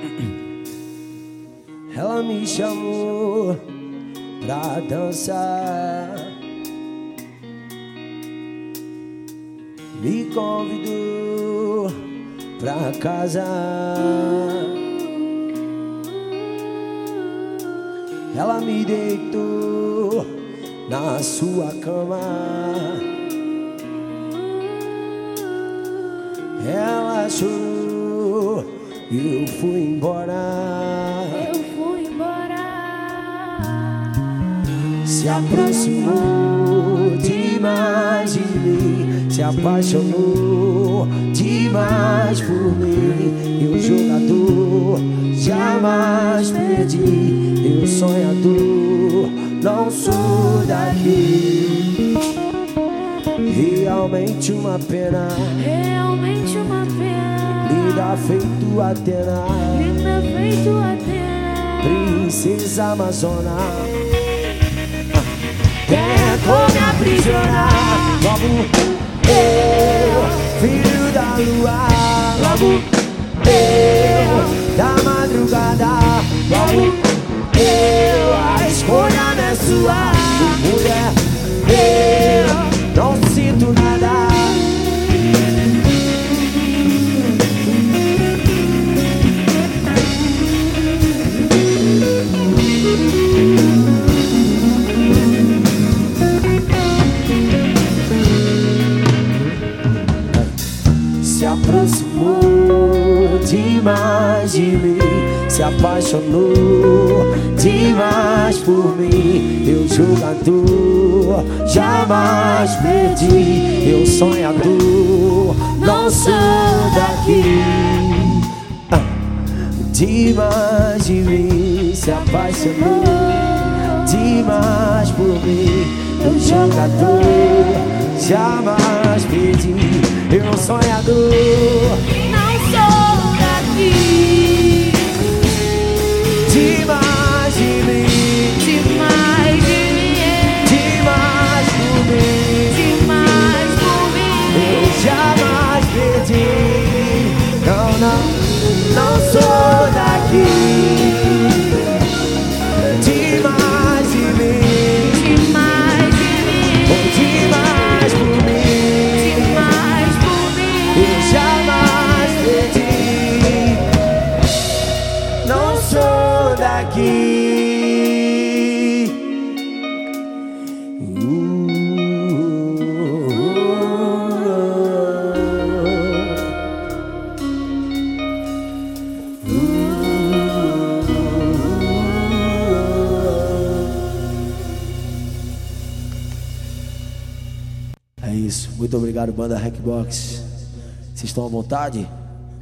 me chamou pra dançar. Me convidou pra casa. Ela me deitou na sua cama. Ela chorou eu fui embora. Eu fui embora. Se aproximou demais de mim, se apaixonou demais por mim. Eu jogador, jamais perdi. Eu sonhador, não sou daqui. Realmente uma pena, Realmente uma pena. Linda feito Atena, Linda feito Atena. princesa amazona. Tentou me aprisionar. Logo eu, filho da lua. Logo eu, da madrugada. Logo eu, demais de mim Se apaixonou demais por mim. Eu jogador, jamais perdi. Eu sonhador, não sou daqui. Ah, Demais de mim Se apaixonou demais por mim. Eu jogador, jamais perdi. Eu sonhador jamais perdi. Não, não, não sou daqui. Demais de mim, Demais de mim. oh, demais por mim. Demais por mim. Eu jamais perdi. Não sou daqui É isso. Muito obrigado, banda Hackbox. Vocês estão à vontade?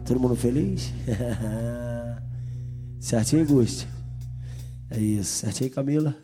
Todo mundo feliz? certinho, Gusto? É isso. Certinho, Camila?